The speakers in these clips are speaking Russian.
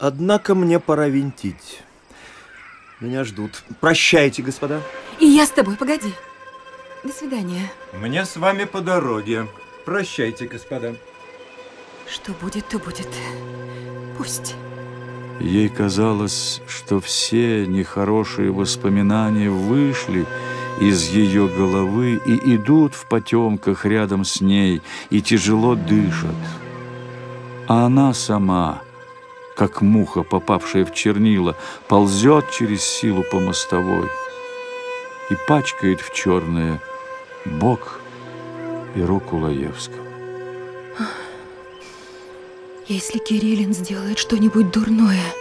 Однако мне пора винтить. Меня ждут. Прощайте, господа. И я с тобой, погоди. До свидания. Мне с вами по дороге. Прощайте, господа. Что будет, то будет. Пусть. Ей казалось, что все нехорошие воспоминания вышли из ее головы и идут в потемках рядом с ней и тяжело дышат. А она сама, как муха, попавшая в чернила, ползет через силу по мостовой и пачкает в черное бок и руку Лаевского. Если Кириллин сделает что-нибудь дурное,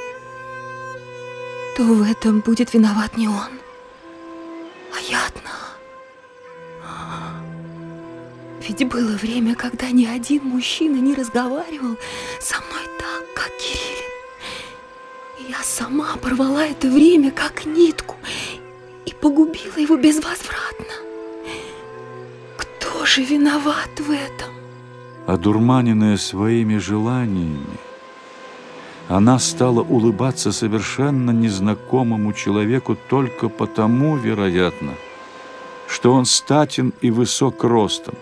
то в этом будет виноват не он, а я одна. Ведь было время, когда ни один мужчина не разговаривал со мной так, как Кириллин. Я сама порвала это время, как нитку, и погубила его безвозвратно. Кто же виноват в этом? Одурманенная своими желаниями, она стала улыбаться совершенно незнакомому человеку только потому, вероятно, что он статен и высок ростом.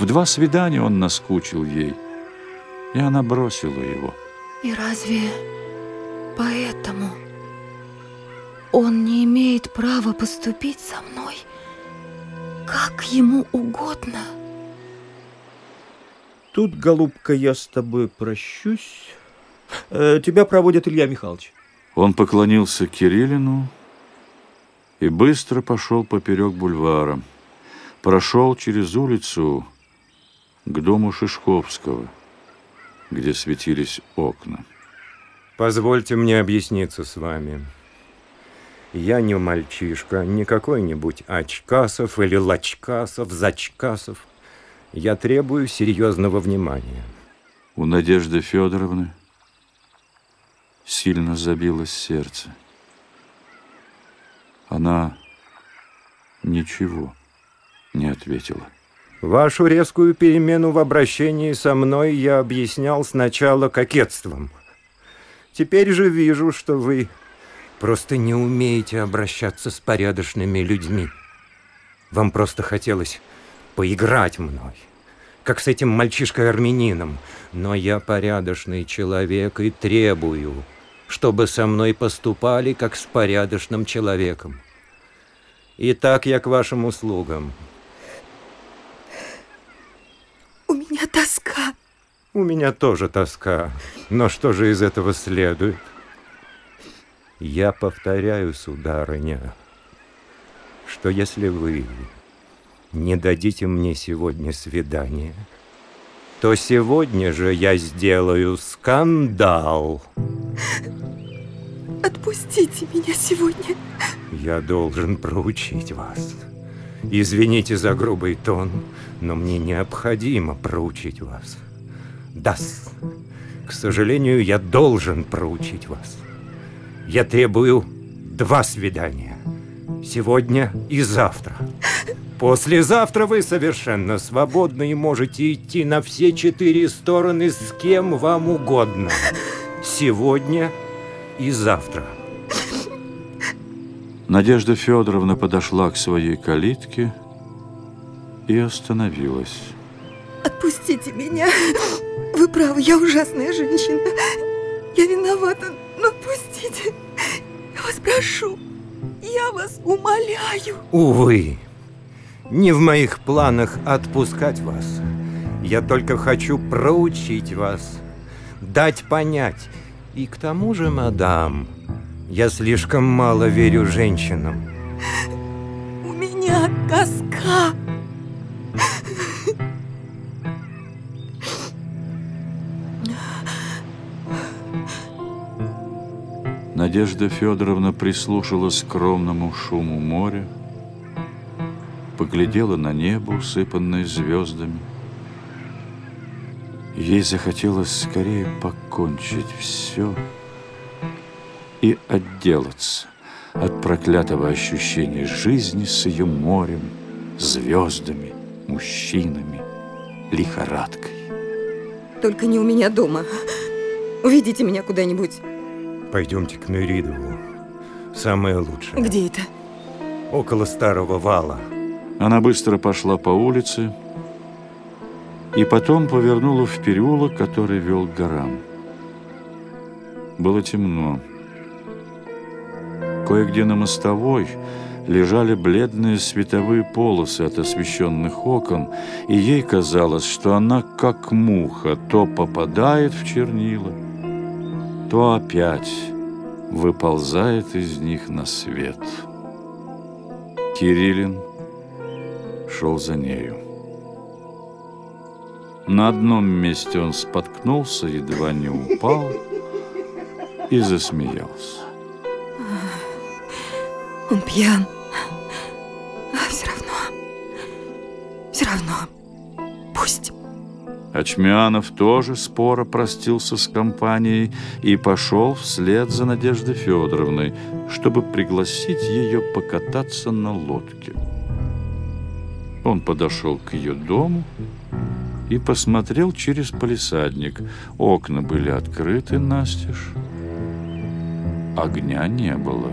В два свидания он наскучил ей, и она бросила его. И разве поэтому он не имеет права поступить со мной, как ему угодно? Тут, голубка, я с тобой прощусь. Э, тебя проводит Илья Михайлович. Он поклонился Кириллину и быстро пошел поперек бульвара. Прошел через улицу к дому Шишковского, где светились окна. Позвольте мне объясниться с вами. Я не мальчишка, не какой-нибудь Очкасов или Лачкасов, Зачкасов. Я требую серьезного внимания. У Надежды Федоровны сильно забилось сердце. Она ничего не ответила. Вашу резкую перемену в обращении со мной я объяснял сначала кокетством. Теперь же вижу, что вы просто не умеете обращаться с порядочными людьми. Вам просто хотелось поиграть мной, как с этим мальчишкой-армянином. Но я порядочный человек и требую, чтобы со мной поступали, как с порядочным человеком. Итак, я к вашим услугам. У меня тоска. У меня тоже тоска. Но что же из этого следует? Я повторяю, сударыня, что если вы не дадите мне сегодня свидание, то сегодня же я сделаю скандал. Отпустите меня сегодня. Я должен проучить вас. Извините за грубый тон, но мне необходимо проучить вас. Да, к сожалению, я должен проучить вас. Я требую два свидания. Сегодня и завтра. Послезавтра вы совершенно свободны и можете идти на все четыре стороны с кем вам угодно. Сегодня и завтра. Надежда Федоровна подошла к своей калитке и остановилась. Отпустите меня. Вы правы, я ужасная женщина. Я виновата, но отпустите. Я вас прошу. Я вас умоляю. Увы, не в моих планах отпускать вас. Я только хочу проучить вас, дать понять. И к тому же, мадам, я слишком мало верю женщинам. У меня тоска. Надежда Федоровна прислушалась к скромному шуму моря, поглядела на небо, усыпанное звездами. Ей захотелось скорее покончить все и отделаться от проклятого ощущения жизни с ее морем, звездами, мужчинами, лихорадкой. Только не у меня дома. Уведите меня куда-нибудь. Пойдемте к Меридову. Самое лучшее. Где это? Около старого вала. Она быстро пошла по улице и потом повернула в переулок, который вел к горам. Было темно. Кое-где на мостовой лежали бледные световые полосы от освещенных окон, и ей казалось, что она, как муха, то попадает в чернила, то опять выползает из них на свет. Кириллин шел за нею. На одном месте он споткнулся, едва не упал и засмеялся. Он пьян. А все равно... Все равно... Пусть... Очмянов тоже споро простился с компанией и пошел вслед за Надеждой Федоровной, чтобы пригласить ее покататься на лодке. Он подошел к ее дому и посмотрел через полисадник. Окна были открыты настежь. Огня не было.